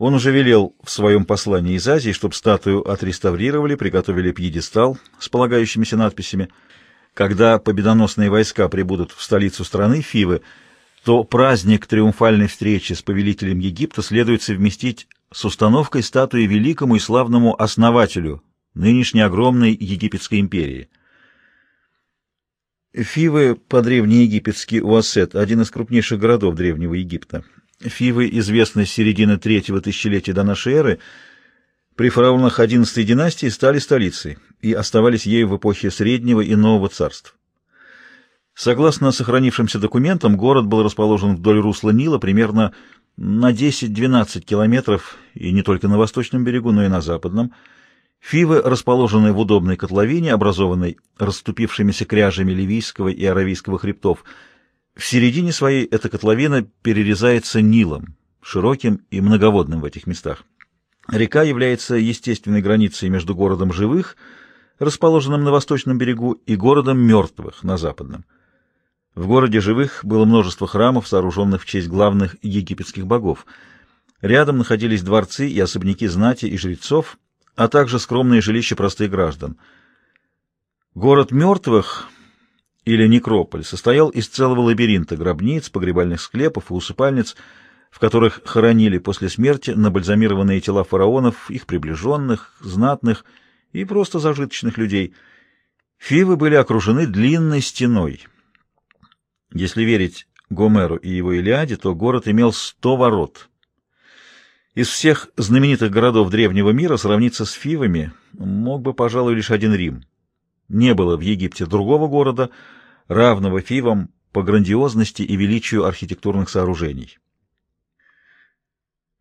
Он уже велел в своем послании из Азии, чтобы статую отреставрировали, приготовили пьедестал с полагающимися надписями. Когда победоносные войска прибудут в столицу страны, Фивы, то праздник триумфальной встречи с повелителем Египта следует совместить с установкой статуи великому и славному основателю нынешней огромной египетской империи. Фивы по-древнеегипетски Уассет – один из крупнейших городов Древнего Египта. Фивы известны с середины третьего тысячелетия до нашей эры. При фараонах XI династии стали столицей и оставались ею в эпохе Среднего и Нового царств. Согласно сохранившимся документам, город был расположен вдоль русла Нила примерно на 10-12 километров, и не только на восточном берегу, но и на западном. Фивы расположены в удобной котловине, образованной расступившимися кряжами Ливийского и Аравийского хребтов. В середине своей эта котловина перерезается Нилом, широким и многоводным в этих местах. Река является естественной границей между городом живых, расположенным на восточном берегу, и городом мертвых на западном. В городе живых было множество храмов, сооруженных в честь главных египетских богов. Рядом находились дворцы и особняки знати и жрецов, а также скромные жилища простых граждан. Город мертвых, или некрополь, состоял из целого лабиринта гробниц, погребальных склепов и усыпальниц, в которых хоронили после смерти набальзамированные тела фараонов, их приближенных, знатных и просто зажиточных людей. Фивы были окружены длинной стеной. Если верить Гомеру и его Илиаде, то город имел сто ворот. Из всех знаменитых городов древнего мира сравниться с Фивами мог бы, пожалуй, лишь один Рим. Не было в Египте другого города, равного Фивам по грандиозности и величию архитектурных сооружений.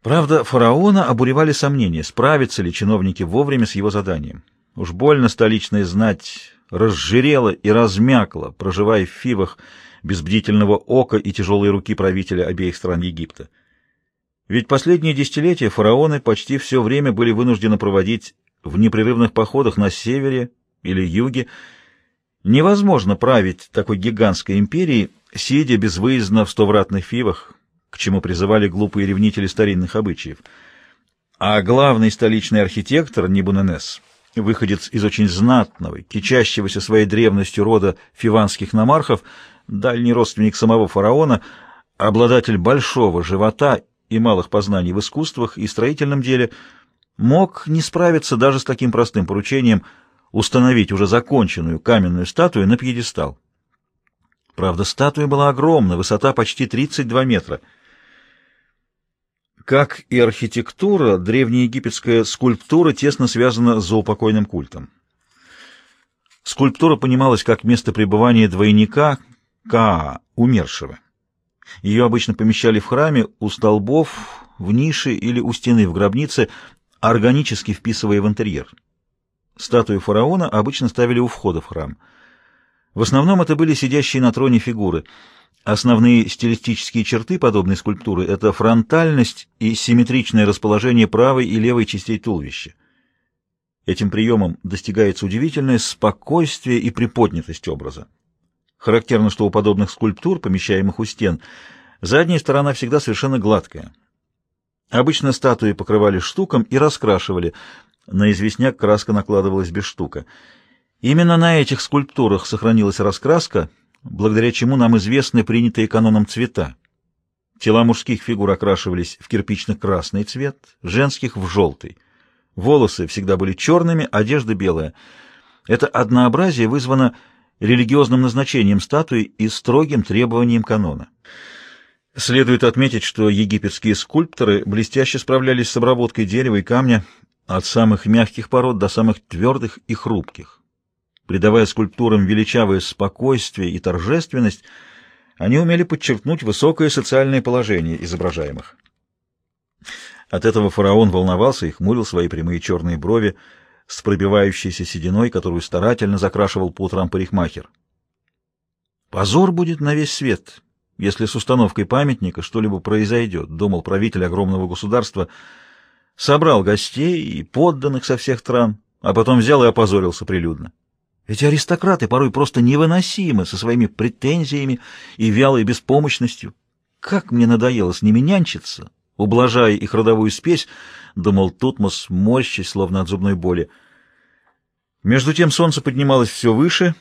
Правда, фараона обуревали сомнения, справятся ли чиновники вовремя с его заданием. Уж больно столичная знать разжирела и размякла, проживая в Фивах без бдительного ока и тяжелой руки правителя обеих стран Египта. Ведь последние десятилетия фараоны почти все время были вынуждены проводить в непрерывных походах на севере или юге. Невозможно править такой гигантской империей, сидя безвыездно в стовратных фивах, к чему призывали глупые ревнители старинных обычаев. А главный столичный архитектор Нибуненес, выходец из очень знатного, кичащегося своей древностью рода фиванских намархов, дальний родственник самого фараона, обладатель большого живота и малых познаний в искусствах и строительном деле, мог не справиться даже с таким простым поручением установить уже законченную каменную статую на пьедестал. Правда, статуя была огромна, высота почти 32 метра. Как и архитектура, древнеегипетская скульптура тесно связана с заупокойным культом. Скульптура понималась как место пребывания двойника Каа, умершего. Ее обычно помещали в храме, у столбов, в нише или у стены в гробнице, органически вписывая в интерьер. Статую фараона обычно ставили у входа в храм. В основном это были сидящие на троне фигуры. Основные стилистические черты подобной скульптуры — это фронтальность и симметричное расположение правой и левой частей туловища. Этим приемом достигается удивительное спокойствие и приподнятость образа. Характерно, что у подобных скульптур, помещаемых у стен, задняя сторона всегда совершенно гладкая. Обычно статуи покрывали штуком и раскрашивали. На известняк краска накладывалась без штука. Именно на этих скульптурах сохранилась раскраска, благодаря чему нам известны принятые каноном цвета. Тела мужских фигур окрашивались в кирпично-красный цвет, женских — в желтый. Волосы всегда были черными, одежда белая. Это однообразие вызвано религиозным назначением статуи и строгим требованием канона. Следует отметить, что египетские скульпторы блестяще справлялись с обработкой дерева и камня от самых мягких пород до самых твердых и хрупких. Придавая скульптурам величавое спокойствие и торжественность, они умели подчеркнуть высокое социальное положение изображаемых. От этого фараон волновался и хмурил свои прямые черные брови, с пробивающейся сединой, которую старательно закрашивал по утрам парикмахер. «Позор будет на весь свет, если с установкой памятника что-либо произойдет», — думал правитель огромного государства. Собрал гостей и подданных со всех стран, а потом взял и опозорился прилюдно. Эти аристократы порой просто невыносимы со своими претензиями и вялой беспомощностью. Как мне надоело с ними нянчиться, ублажая их родовую спесь, думал Тутмос, морщась, словно от зубной боли. Между тем солнце поднималось все выше,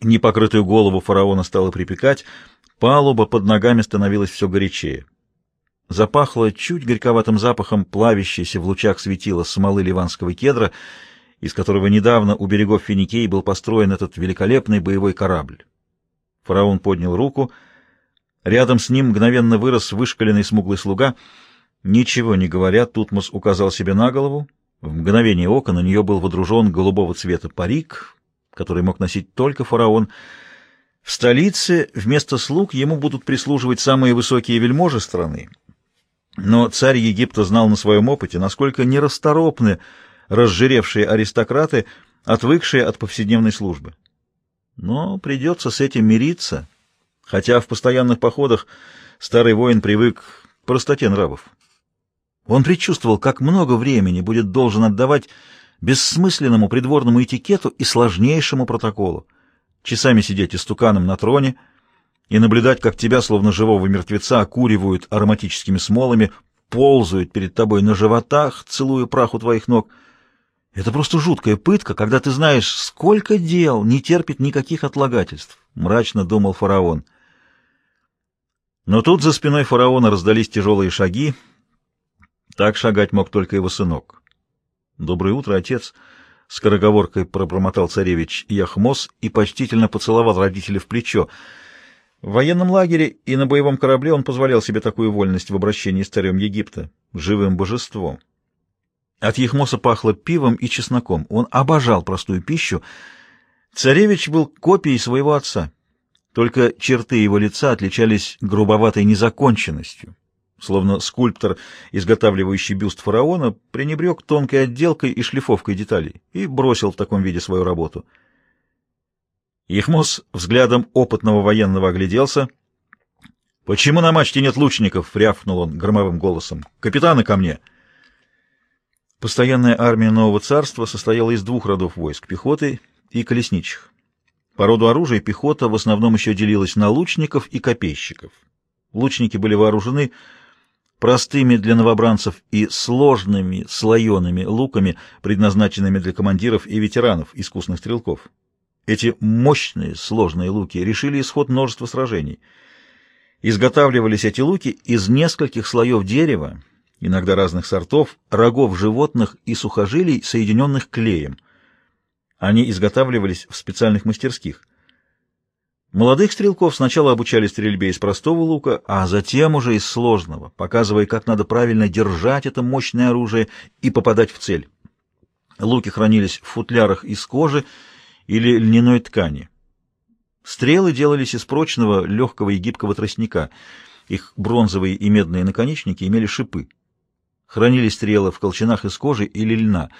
непокрытую голову фараона стало припекать, палуба под ногами становилась все горячее. Запахло чуть горьковатым запахом плавящейся в лучах светила смолы ливанского кедра, из которого недавно у берегов Финикей был построен этот великолепный боевой корабль. Фараон поднял руку. Рядом с ним мгновенно вырос вышкаленный смуглый слуга. Ничего не говоря, Тутмос указал себе на голову. В мгновение ока на нее был водружен голубого цвета парик, который мог носить только фараон. В столице вместо слуг ему будут прислуживать самые высокие вельможи страны. Но царь Египта знал на своем опыте, насколько нерасторопны разжиревшие аристократы, отвыкшие от повседневной службы. Но придется с этим мириться, хотя в постоянных походах старый воин привык к простоте нравов. Он предчувствовал, как много времени будет должен отдавать бессмысленному придворному этикету и сложнейшему протоколу. Часами сидеть истуканом на троне и наблюдать, как тебя, словно живого мертвеца, окуривают ароматическими смолами, ползают перед тобой на животах, целуя праху твоих ног — это просто жуткая пытка, когда ты знаешь, сколько дел не терпит никаких отлагательств, — мрачно думал фараон. Но тут за спиной фараона раздались тяжелые шаги. Так шагать мог только его сынок. — Доброе утро, отец! — скороговоркой пробормотал царевич Яхмос и почтительно поцеловал родителя в плечо. В военном лагере и на боевом корабле он позволял себе такую вольность в обращении с царем Египта, живым божеством. От Ехмоса пахло пивом и чесноком. Он обожал простую пищу. Царевич был копией своего отца. Только черты его лица отличались грубоватой незаконченностью. Словно скульптор, изготавливающий бюст фараона, пренебрег тонкой отделкой и шлифовкой деталей и бросил в таком виде свою работу. Ехмос взглядом опытного военного огляделся. «Почему на мачте нет лучников?» — рявкнул он громовым голосом. «Капитаны ко мне!» Постоянная армия нового царства состояла из двух родов войск — пехоты и колесничих. По роду оружия пехота в основном еще делилась на лучников и копейщиков. Лучники были вооружены простыми для новобранцев и сложными слоеными луками, предназначенными для командиров и ветеранов, искусных стрелков. Эти мощные сложные луки решили исход множества сражений. Изготавливались эти луки из нескольких слоев дерева, иногда разных сортов, рогов животных и сухожилий, соединенных клеем. Они изготавливались в специальных мастерских. Молодых стрелков сначала обучали стрельбе из простого лука, а затем уже из сложного, показывая, как надо правильно держать это мощное оружие и попадать в цель. Луки хранились в футлярах из кожи или льняной ткани. Стрелы делались из прочного, легкого и гибкого тростника. Их бронзовые и медные наконечники имели шипы. Хранились стрелы в колчанах из кожи или льна.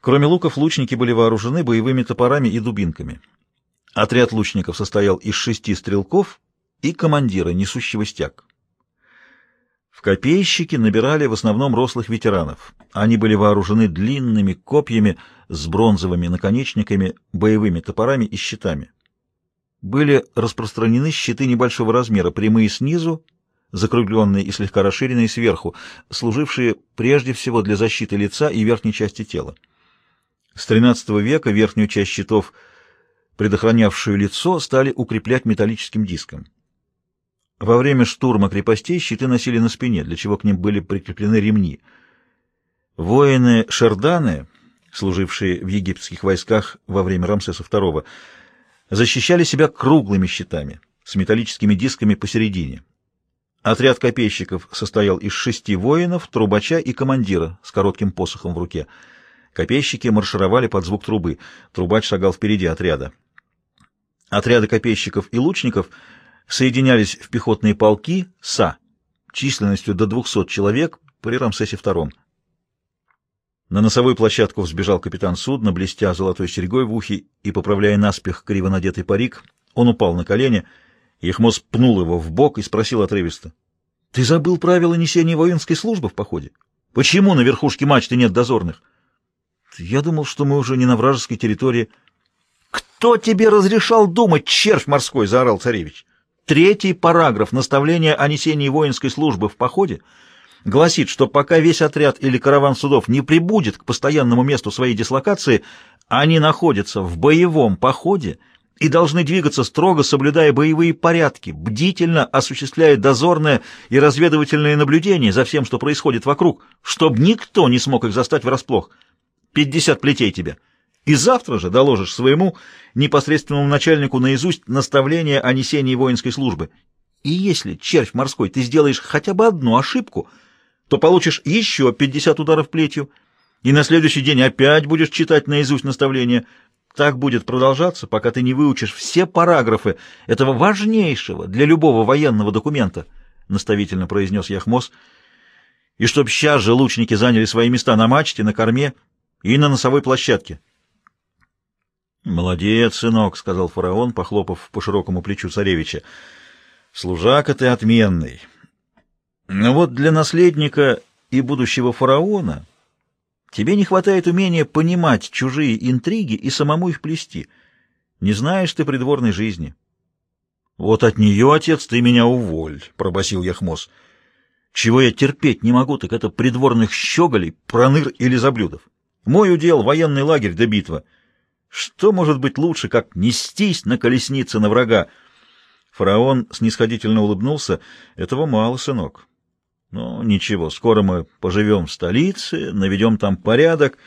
Кроме луков, лучники были вооружены боевыми топорами и дубинками. Отряд лучников состоял из шести стрелков и командира, несущего стяг. В копейщики набирали в основном рослых ветеранов. Они были вооружены длинными копьями с бронзовыми наконечниками, боевыми топорами и щитами. Были распространены щиты небольшого размера, прямые снизу закругленные и слегка расширенные сверху, служившие прежде всего для защиты лица и верхней части тела. С XIII века верхнюю часть щитов, предохранявшую лицо, стали укреплять металлическим диском. Во время штурма крепостей щиты носили на спине, для чего к ним были прикреплены ремни. Воины Шерданы, служившие в египетских войсках во время Рамсеса II, защищали себя круглыми щитами с металлическими дисками посередине. Отряд копейщиков состоял из шести воинов, трубача и командира с коротким посохом в руке. Копейщики маршировали под звук трубы. Трубач шагал впереди отряда. Отряды копейщиков и лучников соединялись в пехотные полки СА численностью до 200 человек при Рамсесе II. На носовую площадку взбежал капитан судна, блестя золотой серьгой в ухе и поправляя наспех криво надетый парик. Он упал на колени — Ехмос пнул его в бок и спросил отрывисто. — Ты забыл правила несения воинской службы в походе? Почему на верхушке мачты нет дозорных? — Я думал, что мы уже не на вражеской территории. — Кто тебе разрешал думать, червь морской? — заорал царевич. — Третий параграф наставления о несении воинской службы в походе гласит, что пока весь отряд или караван судов не прибудет к постоянному месту своей дислокации, они находятся в боевом походе и должны двигаться строго, соблюдая боевые порядки, бдительно осуществляя дозорное и разведывательное наблюдение за всем, что происходит вокруг, чтобы никто не смог их застать врасплох. Пятьдесят плетей тебе. И завтра же доложишь своему непосредственному начальнику наизусть наставление о несении воинской службы. И если, червь морской, ты сделаешь хотя бы одну ошибку, то получишь еще пятьдесят ударов плетью, и на следующий день опять будешь читать наизусть наставление. Так будет продолжаться, пока ты не выучишь все параграфы этого важнейшего для любого военного документа, — наставительно произнес Яхмос, — и чтоб сейчас же лучники заняли свои места на мачте, на корме и на носовой площадке. — Молодец, сынок, — сказал фараон, похлопав по широкому плечу царевича. — Служака ты отменный. Но вот для наследника и будущего фараона тебе не хватает умения понимать чужие интриги и самому их плести. Не знаешь ты придворной жизни. — Вот от нее, отец, ты меня уволь, — пробасил Яхмос. — Чего я терпеть не могу, так это придворных щеголей, проныр или заблюдов. Мой удел — военный лагерь до битва — что может быть лучше, как нестись на колеснице на врага? Фараон снисходительно улыбнулся. Этого мало, сынок. Ну, ничего, скоро мы поживем в столице, наведем там порядок.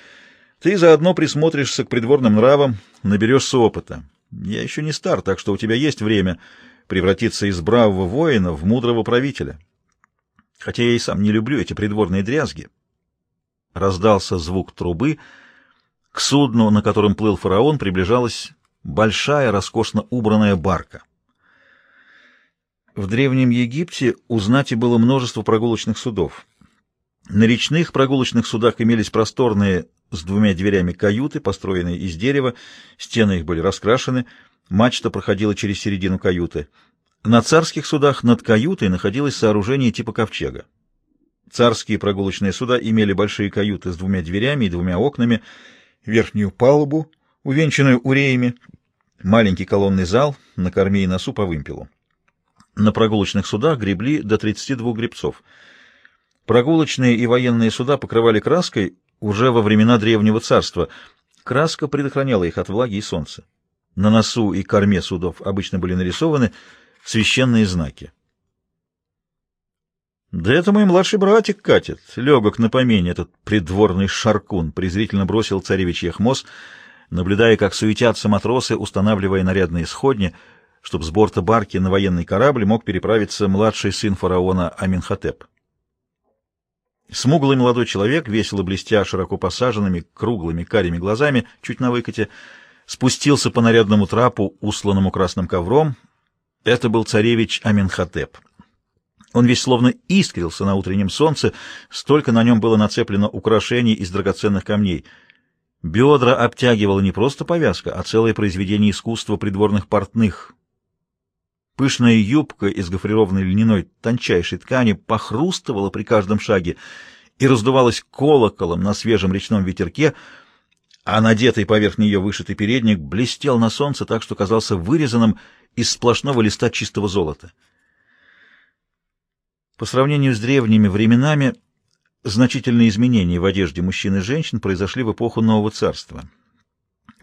Ты заодно присмотришься к придворным нравам, наберешься опыта. Я еще не стар, так что у тебя есть время превратиться из бравого воина в мудрого правителя. Хотя я и сам не люблю эти придворные дрязги. Раздался звук трубы — к судну, на котором плыл фараон, приближалась большая, роскошно убранная барка. В Древнем Египте у знати было множество прогулочных судов. На речных прогулочных судах имелись просторные с двумя дверями каюты, построенные из дерева, стены их были раскрашены, мачта проходила через середину каюты. На царских судах над каютой находилось сооружение типа ковчега. Царские прогулочные суда имели большие каюты с двумя дверями и двумя окнами, верхнюю палубу, увенчанную уреями, маленький колонный зал на корме и носу по вымпелу. На прогулочных судах гребли до 32 гребцов. Прогулочные и военные суда покрывали краской уже во времена Древнего Царства. Краска предохраняла их от влаги и солнца. На носу и корме судов обычно были нарисованы священные знаки. «Да это мой младший братик катит, легок на помине, этот придворный шаркун», — презрительно бросил царевич Яхмос, наблюдая, как суетятся матросы, устанавливая нарядные сходни, чтобы с борта барки на военный корабль мог переправиться младший сын фараона Аминхотеп. Смуглый молодой человек, весело блестя широко посаженными, круглыми, карими глазами, чуть на выкате, спустился по нарядному трапу, усланному красным ковром. Это был царевич Аминхотеп. Он весь словно искрился на утреннем солнце, столько на нем было нацеплено украшений из драгоценных камней. Бедра обтягивала не просто повязка, а целое произведение искусства придворных портных. Пышная юбка из гофрированной льняной тончайшей ткани похрустывала при каждом шаге и раздувалась колоколом на свежем речном ветерке, а надетый поверх нее вышитый передник блестел на солнце так, что казался вырезанным из сплошного листа чистого золота. По сравнению с древними временами, значительные изменения в одежде мужчин и женщин произошли в эпоху Нового Царства.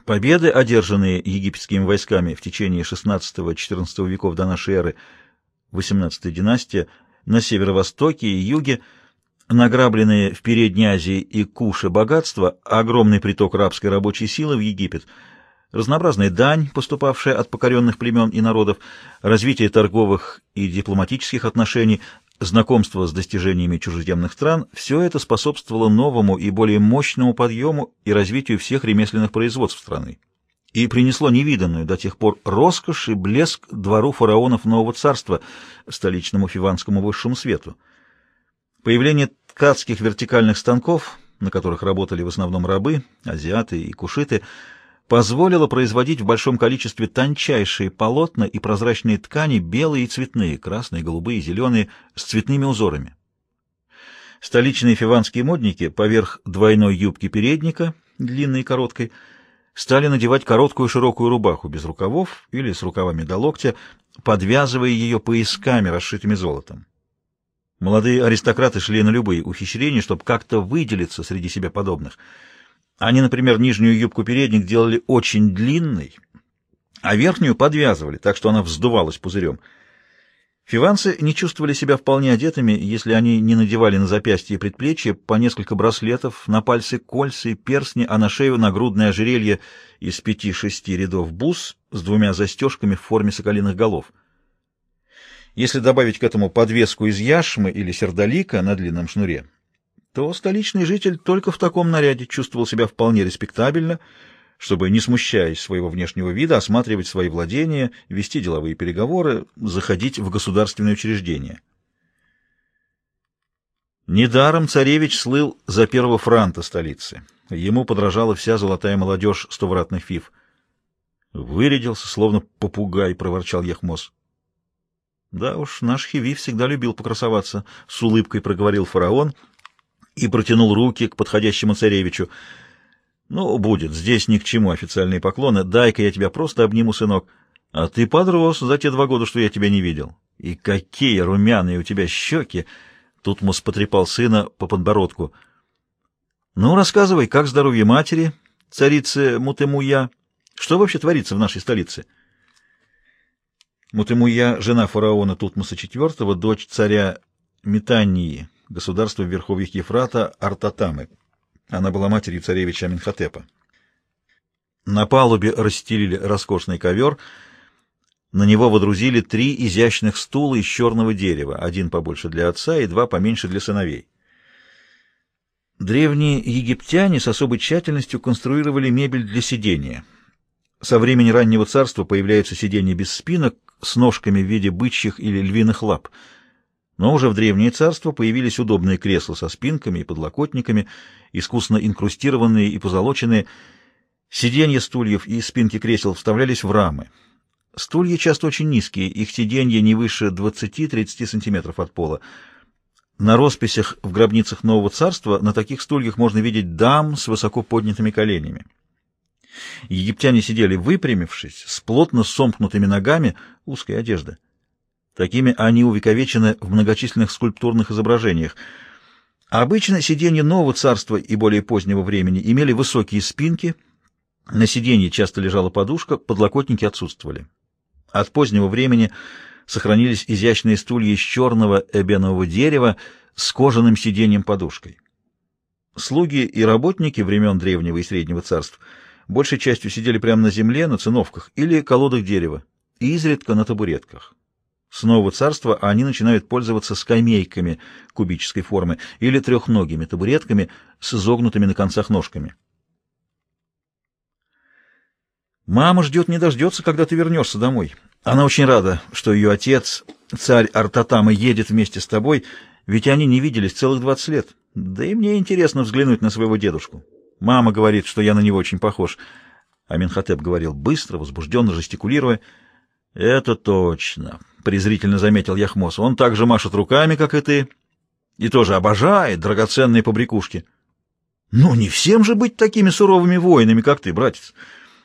Победы, одержанные египетскими войсками в течение XVI-XIV веков до нашей эры, XVIII династия, на северо-востоке и юге, награбленные в Передней Азии и Куше богатства, огромный приток рабской рабочей силы в Египет, разнообразная дань, поступавшая от покоренных племен и народов, развитие торговых и дипломатических отношений, знакомство с достижениями чужеземных стран – все это способствовало новому и более мощному подъему и развитию всех ремесленных производств страны и принесло невиданную до тех пор роскошь и блеск двору фараонов Нового Царства, столичному фиванскому высшему свету. Появление ткацких вертикальных станков, на которых работали в основном рабы, азиаты и кушиты – позволило производить в большом количестве тончайшие полотна и прозрачные ткани, белые и цветные, красные, голубые, зеленые, с цветными узорами. Столичные фиванские модники поверх двойной юбки передника, длинной и короткой, стали надевать короткую широкую рубаху без рукавов или с рукавами до локтя, подвязывая ее поясками, расшитыми золотом. Молодые аристократы шли на любые ухищрения, чтобы как-то выделиться среди себя подобных. Они, например, нижнюю юбку-передник делали очень длинной, а верхнюю подвязывали, так что она вздувалась пузырем. Фиванцы не чувствовали себя вполне одетыми, если они не надевали на запястье и предплечья по несколько браслетов, на пальцы кольца и перстни, а на шею нагрудное ожерелье из пяти-шести рядов бус с двумя застежками в форме соколиных голов. Если добавить к этому подвеску из яшмы или сердолика на длинном шнуре, то столичный житель только в таком наряде чувствовал себя вполне респектабельно, чтобы, не смущаясь своего внешнего вида, осматривать свои владения, вести деловые переговоры, заходить в государственные учреждения. Недаром царевич слыл за первого франта столицы. Ему подражала вся золотая молодежь стовратных фиф. «Вырядился, словно попугай», — проворчал Яхмос. Да уж, наш Хиви всегда любил покрасоваться, — с улыбкой проговорил фараон и протянул руки к подходящему царевичу. Ну, будет, здесь ни к чему официальные поклоны. Дай-ка я тебя просто обниму, сынок. А ты подрос за те два года, что я тебя не видел. И какие румяные у тебя щеки! Тут Мус потрепал сына по подбородку. Ну, рассказывай, как здоровье матери, царицы Мутемуя? Что вообще творится в нашей столице? — Мутемуя, жена фараона Тутмоса IV, дочь царя Метании, государства в верховьях Ефрата Артатамы. Она была матерью царевича Аминхотепа. На палубе расстелили роскошный ковер, на него водрузили три изящных стула из черного дерева, один побольше для отца и два поменьше для сыновей. Древние египтяне с особой тщательностью конструировали мебель для сидения. Со времени раннего царства появляются сиденья без спинок, с ножками в виде бычьих или львиных лап. Но уже в древнее царство появились удобные кресла со спинками и подлокотниками, искусно инкрустированные и позолоченные. Сиденья стульев и спинки кресел вставлялись в рамы. Стулья часто очень низкие, их сиденья не выше 20-30 сантиметров от пола. На росписях в гробницах Нового Царства на таких стульях можно видеть дам с высоко поднятыми коленями. Египтяне сидели выпрямившись, с плотно сомкнутыми ногами, узкая одежда. Такими они увековечены в многочисленных скульптурных изображениях. обычно сиденья нового царства и более позднего времени имели высокие спинки, на сиденье часто лежала подушка, подлокотники отсутствовали. От позднего времени сохранились изящные стулья из черного эбенового дерева с кожаным сиденьем-подушкой. Слуги и работники времен Древнего и Среднего царств – большей частью сидели прямо на земле, на циновках или колодах дерева, и изредка на табуретках. С нового царства они начинают пользоваться скамейками кубической формы или трехногими табуретками с изогнутыми на концах ножками. Мама ждет не дождется, когда ты вернешься домой. Она очень рада, что ее отец, царь Артатама, едет вместе с тобой, ведь они не виделись целых двадцать лет. Да и мне интересно взглянуть на своего дедушку. Мама говорит, что я на него очень похож. Аминхотеп говорил быстро, возбужденно жестикулируя. «Это точно», — презрительно заметил Яхмос. «Он так же машет руками, как и ты, и тоже обожает драгоценные побрякушки». «Ну, не всем же быть такими суровыми воинами, как ты, братец.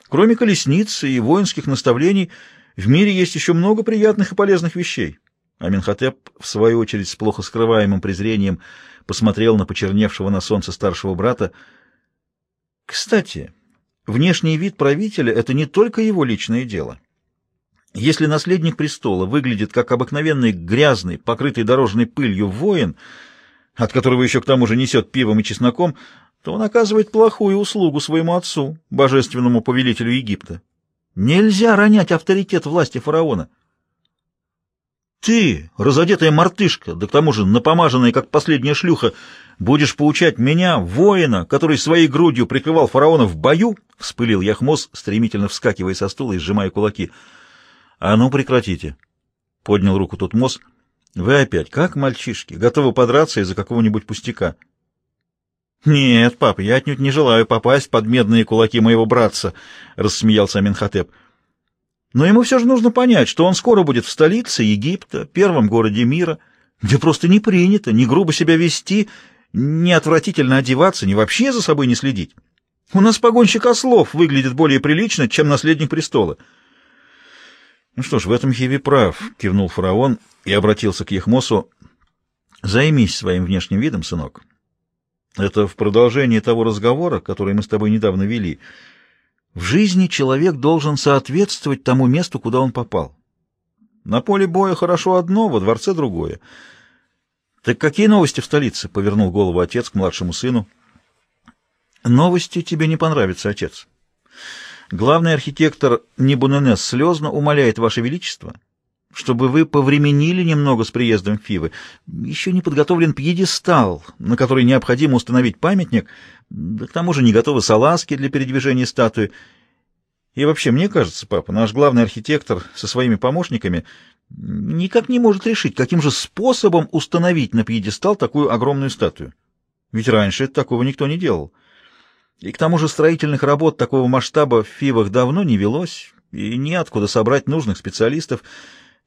Кроме колесницы и воинских наставлений, в мире есть еще много приятных и полезных вещей». Аминхотеп, в свою очередь, с плохо скрываемым презрением посмотрел на почерневшего на солнце старшего брата — кстати, внешний вид правителя — это не только его личное дело. Если наследник престола выглядит как обыкновенный грязный, покрытый дорожной пылью воин, от которого еще к тому же несет пивом и чесноком, то он оказывает плохую услугу своему отцу, божественному повелителю Египта. Нельзя ронять авторитет власти фараона. Ты, разодетая мартышка, да к тому же напомаженная, как последняя шлюха, будешь поучать меня, воина, который своей грудью прикрывал фараона в бою? — вспылил Яхмос, стремительно вскакивая со стула и сжимая кулаки. — А ну, прекратите! — поднял руку Тутмос. — Вы опять, как мальчишки, готовы подраться из-за какого-нибудь пустяка. — Нет, папа, я отнюдь не желаю попасть под медные кулаки моего братца, — рассмеялся Аминхотеп. — но ему все же нужно понять, что он скоро будет в столице Египта, первом городе мира, где просто не принято ни грубо себя вести, ни отвратительно одеваться, ни вообще за собой не следить. У нас погонщик ослов выглядит более прилично, чем наследник престола. — Ну что ж, в этом Хиви прав, — кивнул фараон и обратился к Ехмосу. Займись своим внешним видом, сынок. Это в продолжении того разговора, который мы с тобой недавно вели. В жизни человек должен соответствовать тому месту, куда он попал. На поле боя хорошо одно, во дворце другое. Так какие новости в столице? — повернул голову отец к младшему сыну. Новости тебе не понравятся, отец. Главный архитектор Нибуненес слезно умоляет Ваше Величество — чтобы вы повременили немного с приездом Фивы. Еще не подготовлен пьедестал, на который необходимо установить памятник, да к тому же не готовы салазки для передвижения статуи. И вообще, мне кажется, папа, наш главный архитектор со своими помощниками никак не может решить, каким же способом установить на пьедестал такую огромную статую. Ведь раньше такого никто не делал. И к тому же строительных работ такого масштаба в Фивах давно не велось, и неоткуда собрать нужных специалистов —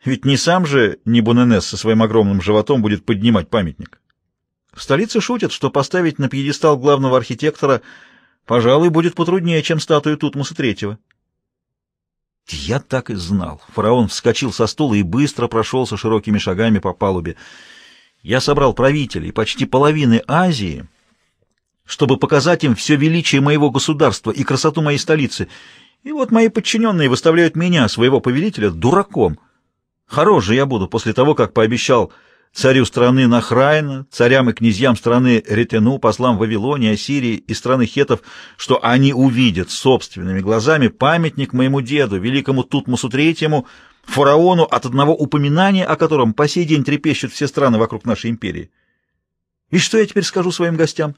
ведь не сам же Нибуненес со своим огромным животом будет поднимать памятник. В столице шутят, что поставить на пьедестал главного архитектора, пожалуй, будет потруднее, чем статую Тутмоса Третьего. Я так и знал. Фараон вскочил со стула и быстро прошелся широкими шагами по палубе. Я собрал правителей почти половины Азии, чтобы показать им все величие моего государства и красоту моей столицы. И вот мои подчиненные выставляют меня, своего повелителя, дураком — Хорош же я буду после того, как пообещал царю страны Нахраина, царям и князьям страны Ретену, послам Вавилонии, Ассирии и страны Хетов, что они увидят собственными глазами памятник моему деду, великому Тутмосу Третьему, фараону, от одного упоминания о котором по сей день трепещут все страны вокруг нашей империи. И что я теперь скажу своим гостям?